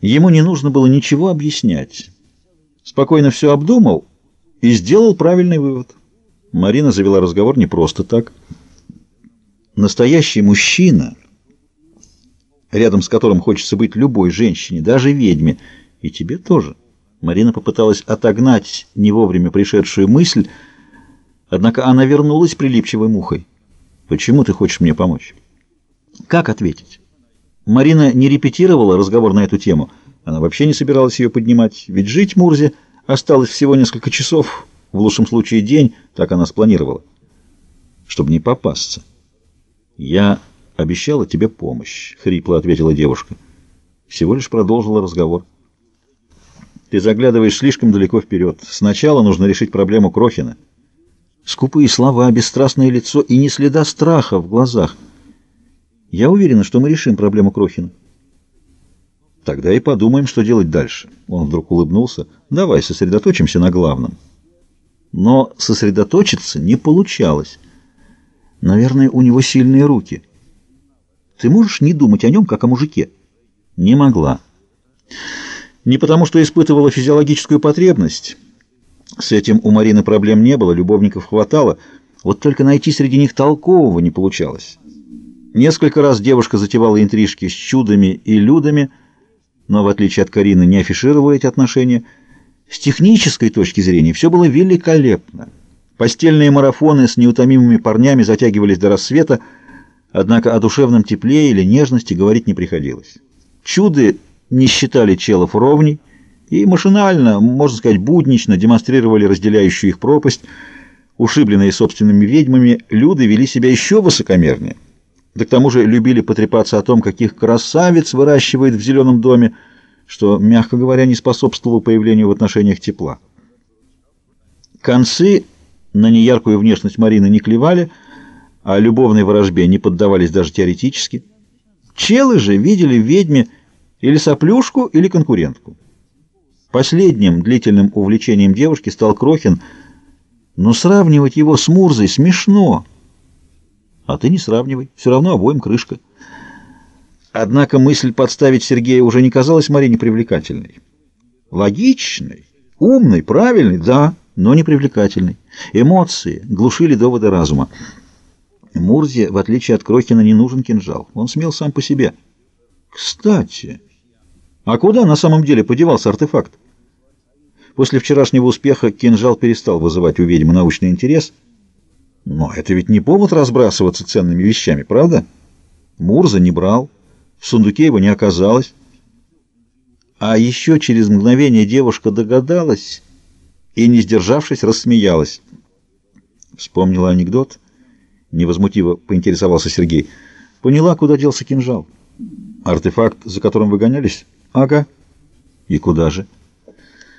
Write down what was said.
Ему не нужно было ничего объяснять. Спокойно все обдумал и сделал правильный вывод. Марина завела разговор не просто так. Настоящий мужчина, рядом с которым хочется быть любой женщине, даже ведьме, и тебе тоже. Марина попыталась отогнать не вовремя пришедшую мысль, однако она вернулась прилипчивой мухой. «Почему ты хочешь мне помочь?» «Как ответить?» Марина не репетировала разговор на эту тему. Она вообще не собиралась ее поднимать, ведь жить Мурзе осталось всего несколько часов, в лучшем случае день, так она спланировала, чтобы не попасться. «Я обещала тебе помощь», — хрипло ответила девушка. Всего лишь продолжила разговор. «Ты заглядываешь слишком далеко вперед. Сначала нужно решить проблему Крохина». Скупые слова, бесстрастное лицо и ни следа страха в глазах — я уверена, что мы решим проблему Крохина. Тогда и подумаем, что делать дальше. Он вдруг улыбнулся. Давай сосредоточимся на главном. Но сосредоточиться не получалось. Наверное, у него сильные руки. Ты можешь не думать о нем, как о мужике? Не могла. Не потому, что испытывала физиологическую потребность. С этим у Марины проблем не было, любовников хватало. Вот только найти среди них толкового не получалось. Несколько раз девушка затевала интрижки с чудами и людами, но, в отличие от Карины, не афишировала эти отношения. С технической точки зрения все было великолепно. Постельные марафоны с неутомимыми парнями затягивались до рассвета, однако о душевном тепле или нежности говорить не приходилось. Чуды не считали челов ровней и машинально, можно сказать, буднично демонстрировали разделяющую их пропасть. Ушибленные собственными ведьмами, люды вели себя еще высокомернее. Да к тому же любили потрепаться о том, каких красавиц выращивает в зеленом доме, что, мягко говоря, не способствовало появлению в отношениях тепла. Концы на неяркую внешность Марины не клевали, а любовной ворожбе не поддавались даже теоретически. Челы же видели в ведьме или соплюшку, или конкурентку. Последним длительным увлечением девушки стал Крохин, но сравнивать его с Мурзой смешно — а ты не сравнивай, все равно обоим крышка. Однако мысль подставить Сергея уже не казалась Марине привлекательной. Логичной, умной, правильной, да, но не привлекательной. Эмоции глушили доводы разума. Мурзе, в отличие от Крохина, не нужен кинжал. Он смел сам по себе. Кстати, а куда на самом деле подевался артефакт? После вчерашнего успеха кинжал перестал вызывать у ведьмы научный интерес — но это ведь не повод разбрасываться ценными вещами, правда? Мурза не брал, в сундуке его не оказалось. А еще через мгновение девушка догадалась и, не сдержавшись, рассмеялась. Вспомнила анекдот. Невозмутиво поинтересовался Сергей. Поняла, куда делся кинжал. Артефакт, за которым вы гонялись? Ага. И куда же?